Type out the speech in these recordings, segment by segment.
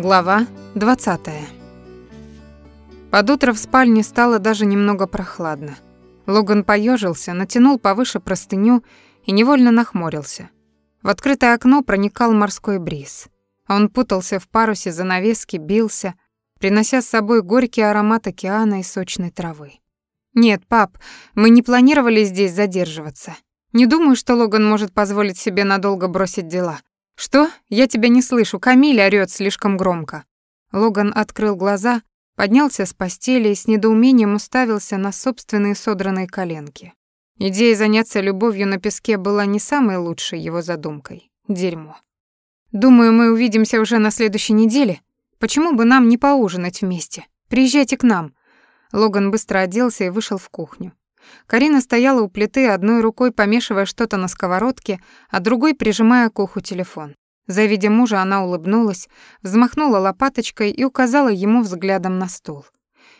Глава 20. Под утро в спальне стало даже немного прохладно. Логан поежился, натянул повыше простыню и невольно нахмурился. В открытое окно проникал морской бриз. Он путался в парусе занавески, бился, принося с собой горький аромат океана и сочной травы. «Нет, пап, мы не планировали здесь задерживаться. Не думаю, что Логан может позволить себе надолго бросить дела. Что? Я тебя не слышу, Камиль орёт слишком громко». Логан открыл глаза, поднялся с постели и с недоумением уставился на собственные содранные коленки. Идея заняться любовью на песке была не самой лучшей его задумкой. Дерьмо. «Думаю, мы увидимся уже на следующей неделе. Почему бы нам не поужинать вместе? Приезжайте к нам», Логан быстро оделся и вышел в кухню. Карина стояла у плиты, одной рукой помешивая что-то на сковородке, а другой прижимая к уху телефон. Завидя мужа, она улыбнулась, взмахнула лопаточкой и указала ему взглядом на стул.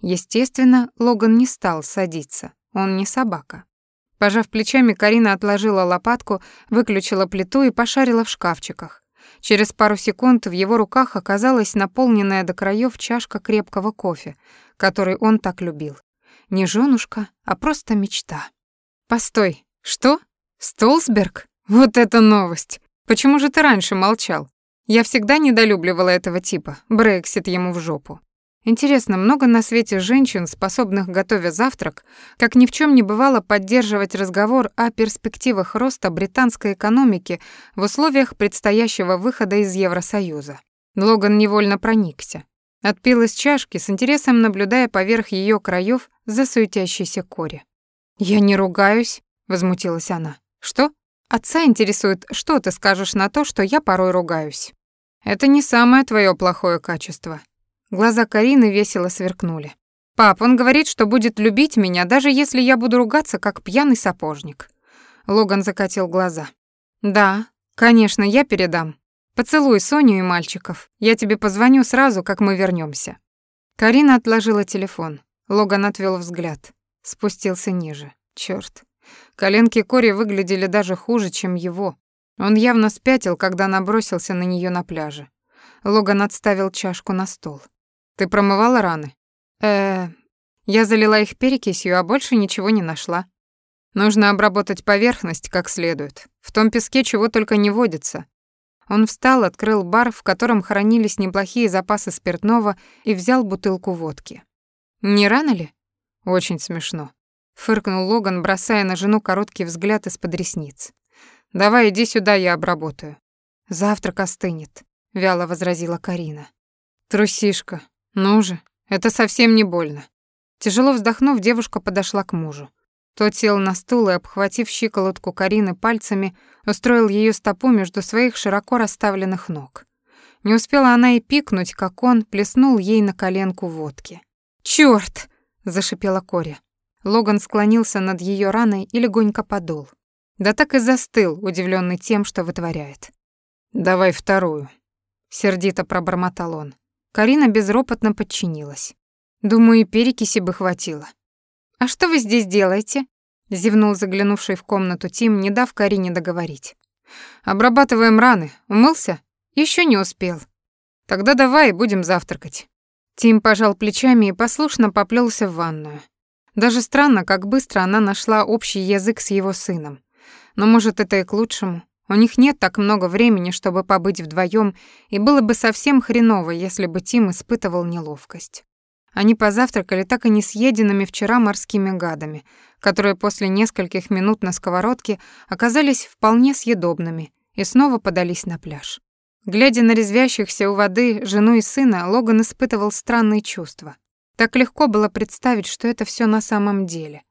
Естественно, Логан не стал садиться. Он не собака. Пожав плечами, Карина отложила лопатку, выключила плиту и пошарила в шкафчиках. Через пару секунд в его руках оказалась наполненная до краев чашка крепкого кофе, который он так любил. Не жёнушка, а просто мечта. «Постой, что? Столсберг? Вот это новость! Почему же ты раньше молчал? Я всегда недолюбливала этого типа, Брексит ему в жопу. Интересно, много на свете женщин, способных, готовя завтрак, как ни в чем не бывало поддерживать разговор о перспективах роста британской экономики в условиях предстоящего выхода из Евросоюза. Логан невольно проникся. Отпил из чашки, с интересом наблюдая поверх ее краев за суетящейся Кори. «Я не ругаюсь», — возмутилась она. «Что? Отца интересует, что ты скажешь на то, что я порой ругаюсь». «Это не самое твое плохое качество». Глаза Карины весело сверкнули. «Пап, он говорит, что будет любить меня, даже если я буду ругаться, как пьяный сапожник». Логан закатил глаза. «Да, конечно, я передам. Поцелуй Соню и мальчиков. Я тебе позвоню сразу, как мы вернемся. Карина отложила телефон. Логан отвел взгляд. Спустился ниже. Черт. Коленки Кори выглядели даже хуже, чем его. Он явно спятил, когда набросился на нее на пляже. Логан отставил чашку на стол. «Ты промывала раны?» э Я залила их перекисью, а больше ничего не нашла. Нужно обработать поверхность как следует. В том песке чего только не водится. Он встал, открыл бар, в котором хранились неплохие запасы спиртного, и взял бутылку водки. «Не рано ли?» «Очень смешно», — фыркнул Логан, бросая на жену короткий взгляд из-под ресниц. «Давай, иди сюда, я обработаю». «Завтрак остынет», — вяло возразила Карина. «Трусишка, ну же, это совсем не больно». Тяжело вздохнув, девушка подошла к мужу. Тот сел на стул и, обхватив щиколотку Карины пальцами, устроил ее стопу между своих широко расставленных ног. Не успела она и пикнуть, как он плеснул ей на коленку водки. «Чёрт!» — зашипела Кори. Логан склонился над ее раной и легонько подул. Да так и застыл, удивленный тем, что вытворяет. «Давай вторую», — сердито пробормотал он. Карина безропотно подчинилась. «Думаю, и перекиси бы хватило». «А что вы здесь делаете?» — зевнул заглянувший в комнату Тим, не дав Карине договорить. «Обрабатываем раны. Умылся?» Еще не успел». «Тогда давай будем завтракать». Тим пожал плечами и послушно поплелся в ванную. Даже странно, как быстро она нашла общий язык с его сыном. Но, может, это и к лучшему. У них нет так много времени, чтобы побыть вдвоем, и было бы совсем хреново, если бы Тим испытывал неловкость. Они позавтракали так и не съеденными вчера морскими гадами, которые после нескольких минут на сковородке оказались вполне съедобными и снова подались на пляж. Глядя на резвящихся у воды жену и сына, Логан испытывал странные чувства. Так легко было представить, что это все на самом деле.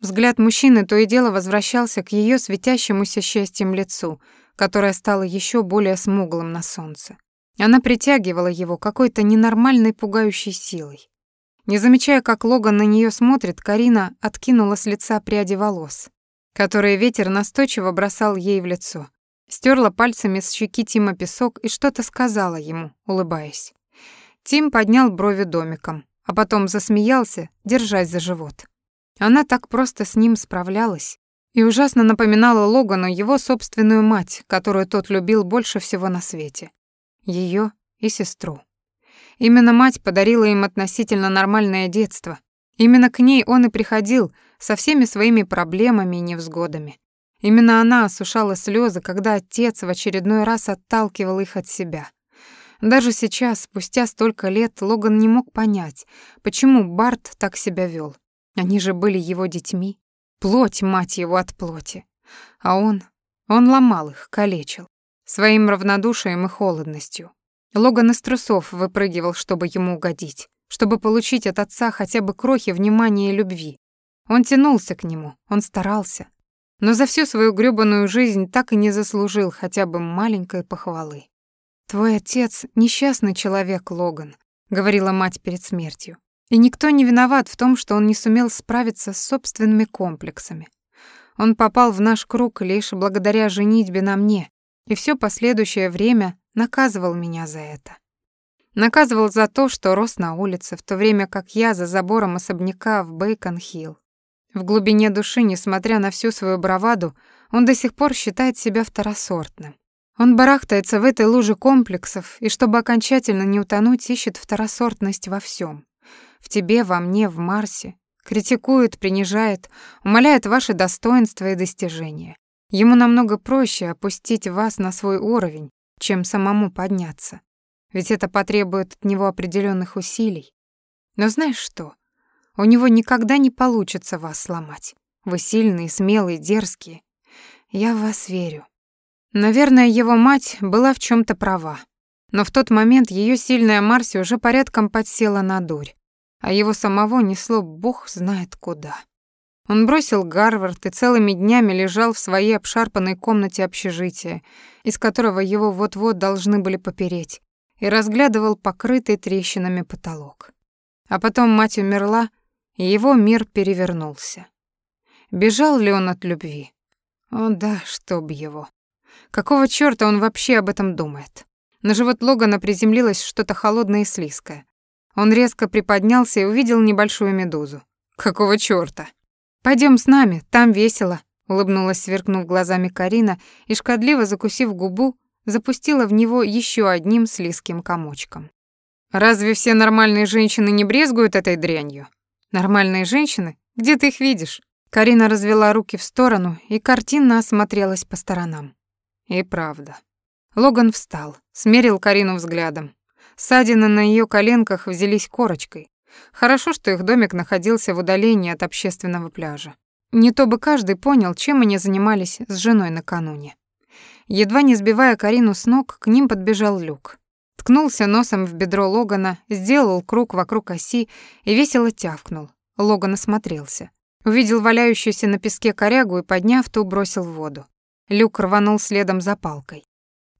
Взгляд мужчины то и дело возвращался к ее светящемуся счастьем лицу, которое стало еще более смуглым на солнце. Она притягивала его какой-то ненормальной пугающей силой. Не замечая, как Логан на нее смотрит, Карина откинула с лица пряди волос, которые ветер настойчиво бросал ей в лицо. Стерла пальцами с щеки Тима песок и что-то сказала ему, улыбаясь. Тим поднял брови домиком, а потом засмеялся, держась за живот. Она так просто с ним справлялась и ужасно напоминала Логану его собственную мать, которую тот любил больше всего на свете. Ее и сестру. Именно мать подарила им относительно нормальное детство. Именно к ней он и приходил со всеми своими проблемами и невзгодами. Именно она осушала слезы, когда отец в очередной раз отталкивал их от себя. Даже сейчас, спустя столько лет, Логан не мог понять, почему Барт так себя вел. Они же были его детьми. Плоть, мать его, от плоти. А он... Он ломал их, калечил. Своим равнодушием и холодностью. Логан из трусов выпрыгивал, чтобы ему угодить, чтобы получить от отца хотя бы крохи внимания и любви. Он тянулся к нему, он старался, но за всю свою грёбаную жизнь так и не заслужил хотя бы маленькой похвалы. «Твой отец — несчастный человек, Логан», — говорила мать перед смертью. «И никто не виноват в том, что он не сумел справиться с собственными комплексами. Он попал в наш круг лишь благодаря женитьбе на мне, и все последующее время наказывал меня за это. Наказывал за то, что рос на улице, в то время как я за забором особняка в Бейкон-Хилл. В глубине души, несмотря на всю свою браваду, он до сих пор считает себя второсортным. Он барахтается в этой луже комплексов и, чтобы окончательно не утонуть, ищет второсортность во всем. В тебе, во мне, в Марсе. Критикует, принижает, умаляет ваши достоинства и достижения. Ему намного проще опустить вас на свой уровень, чем самому подняться. Ведь это потребует от него определенных усилий. Но знаешь что? У него никогда не получится вас сломать. Вы сильные, смелые, дерзкие. Я в вас верю. Наверное, его мать была в чем то права. Но в тот момент ее сильная Марси уже порядком подсела на дурь, а его самого несло бог знает куда. Он бросил Гарвард и целыми днями лежал в своей обшарпанной комнате общежития, из которого его вот-вот должны были попереть, и разглядывал покрытый трещинами потолок. А потом мать умерла, его мир перевернулся. Бежал ли он от любви? О да, чтоб его. Какого чёрта он вообще об этом думает? На живот Логана приземлилось что-то холодное и слизкое. Он резко приподнялся и увидел небольшую медузу. Какого чёрта? Пойдем с нами, там весело, улыбнулась, сверкнув глазами Карина и шкодливо закусив губу, запустила в него еще одним слизким комочком. Разве все нормальные женщины не брезгуют этой дрянью? Нормальные женщины? Где ты их видишь? Карина развела руки в сторону и картинно осмотрелась по сторонам. И правда. Логан встал, смерил Карину взглядом. Ссадины на ее коленках взялись корочкой. Хорошо, что их домик находился в удалении от общественного пляжа. Не то бы каждый понял, чем они занимались с женой накануне. Едва не сбивая Карину с ног, к ним подбежал Люк. Ткнулся носом в бедро Логана, сделал круг вокруг оси и весело тявкнул. Логан осмотрелся. Увидел валяющуюся на песке корягу и, подняв ту, бросил в воду. Люк рванул следом за палкой.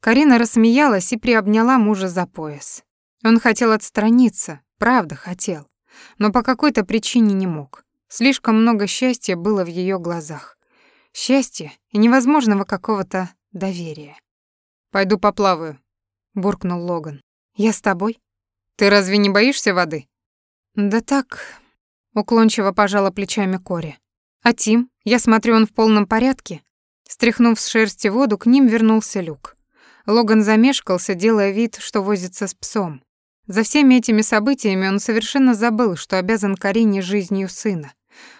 Карина рассмеялась и приобняла мужа за пояс. Он хотел отстраниться, Правда, хотел. Но по какой-то причине не мог. Слишком много счастья было в ее глазах. Счастья и невозможного какого-то доверия. «Пойду поплаваю», — буркнул Логан. «Я с тобой?» «Ты разве не боишься воды?» «Да так...» — уклончиво пожала плечами Кори. «А Тим? Я смотрю, он в полном порядке?» Стряхнув с шерсти воду, к ним вернулся Люк. Логан замешкался, делая вид, что возится с псом. За всеми этими событиями он совершенно забыл, что обязан Карине жизнью сына.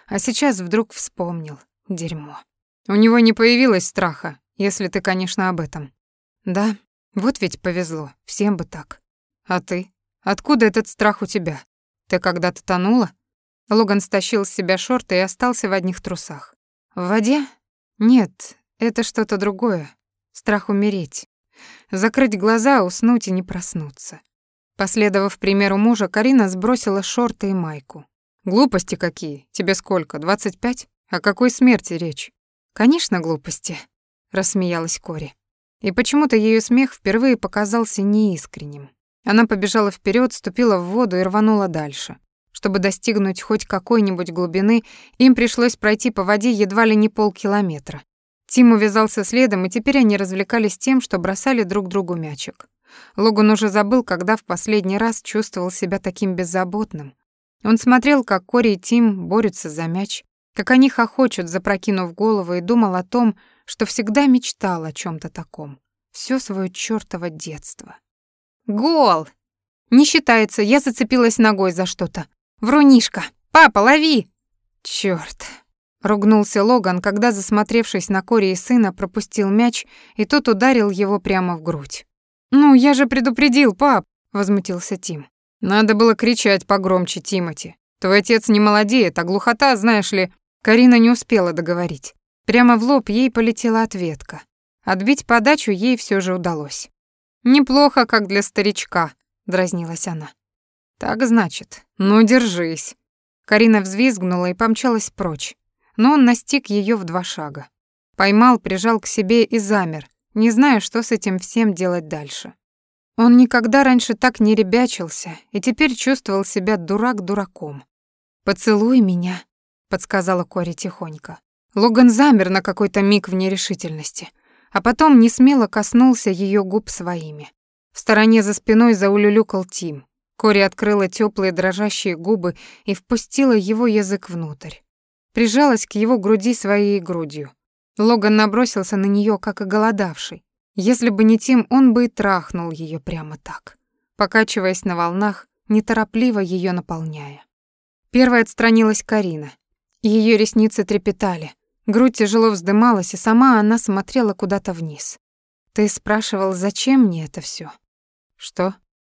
А сейчас вдруг вспомнил. Дерьмо. У него не появилось страха, если ты, конечно, об этом. Да, вот ведь повезло, всем бы так. А ты? Откуда этот страх у тебя? Ты когда-то тонула? Логан стащил с себя шорты и остался в одних трусах. В воде? Нет, это что-то другое. Страх умереть. Закрыть глаза, уснуть и не проснуться. Последовав примеру мужа, Карина сбросила шорты и майку. «Глупости какие? Тебе сколько, двадцать пять? О какой смерти речь?» «Конечно, глупости», — рассмеялась Кори. И почему-то ее смех впервые показался неискренним. Она побежала вперед, ступила в воду и рванула дальше. Чтобы достигнуть хоть какой-нибудь глубины, им пришлось пройти по воде едва ли не полкилометра. Тим увязался следом, и теперь они развлекались тем, что бросали друг другу мячик. Логан уже забыл, когда в последний раз чувствовал себя таким беззаботным. Он смотрел, как Кори и Тим борются за мяч, как они хохочут, запрокинув голову, и думал о том, что всегда мечтал о чем то таком. Все свое чёртово детство. «Гол!» Не считается, я зацепилась ногой за что-то. Врунишка! Папа, лови!» «Чёрт!» — ругнулся Логан, когда, засмотревшись на Кори и сына, пропустил мяч, и тот ударил его прямо в грудь. «Ну, я же предупредил, пап!» — возмутился Тим. «Надо было кричать погромче, Тимати. Твой отец не молодеет, а глухота, знаешь ли...» Карина не успела договорить. Прямо в лоб ей полетела ответка. Отбить подачу ей все же удалось. «Неплохо, как для старичка», — дразнилась она. «Так значит, ну держись». Карина взвизгнула и помчалась прочь, но он настиг ее в два шага. Поймал, прижал к себе и замер, не зная, что с этим всем делать дальше. Он никогда раньше так не ребячился и теперь чувствовал себя дурак дураком. «Поцелуй меня», — подсказала Кори тихонько. Логан замер на какой-то миг в нерешительности, а потом не смело коснулся ее губ своими. В стороне за спиной заулюлюкал Тим. Кори открыла теплые дрожащие губы и впустила его язык внутрь. Прижалась к его груди своей грудью. Логан набросился на нее, как оголодавший. Если бы не Тим, он бы и трахнул ее прямо так, покачиваясь на волнах, неторопливо ее наполняя. Первой отстранилась Карина. Ее ресницы трепетали, грудь тяжело вздымалась, и сама она смотрела куда-то вниз. «Ты спрашивал, зачем мне это все? «Что?»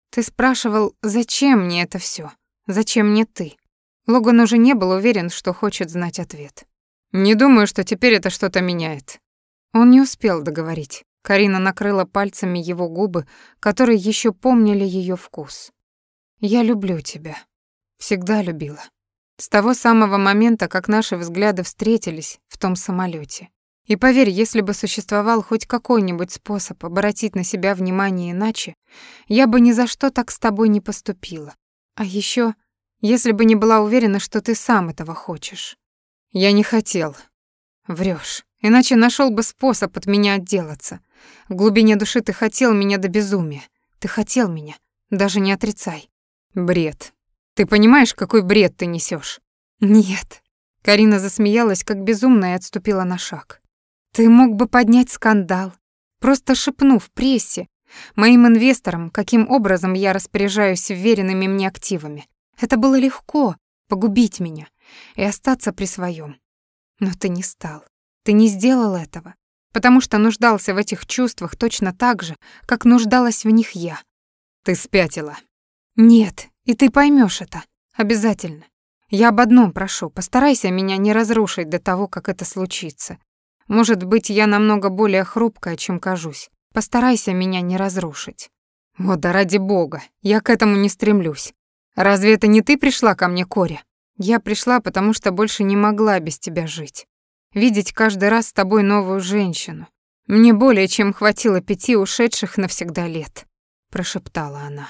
«Ты спрашивал, зачем мне это все? Зачем мне ты?» Логан уже не был уверен, что хочет знать ответ. «Не думаю, что теперь это что-то меняет». Он не успел договорить. Карина накрыла пальцами его губы, которые еще помнили ее вкус. «Я люблю тебя. Всегда любила. С того самого момента, как наши взгляды встретились в том самолете. И поверь, если бы существовал хоть какой-нибудь способ обратить на себя внимание иначе, я бы ни за что так с тобой не поступила. А еще, если бы не была уверена, что ты сам этого хочешь. Я не хотел. Врешь. Иначе нашел бы способ от меня отделаться. В глубине души ты хотел меня до безумия. Ты хотел меня. Даже не отрицай. Бред. Ты понимаешь, какой бред ты несешь? Нет. Карина засмеялась, как безумная, и отступила на шаг. Ты мог бы поднять скандал, просто шепнув прессе, моим инвесторам, каким образом я распоряжаюсь веренными мне активами. Это было легко — погубить меня и остаться при своем. Но ты не стал. Ты не сделал этого, потому что нуждался в этих чувствах точно так же, как нуждалась в них я. Ты спятила. Нет, и ты поймешь это. Обязательно. Я об одном прошу, постарайся меня не разрушить до того, как это случится. Может быть, я намного более хрупкая, чем кажусь. Постарайся меня не разрушить. Вот да ради бога, я к этому не стремлюсь. Разве это не ты пришла ко мне, Кори? Я пришла, потому что больше не могла без тебя жить. Видеть каждый раз с тобой новую женщину. Мне более чем хватило пяти ушедших навсегда лет, прошептала она.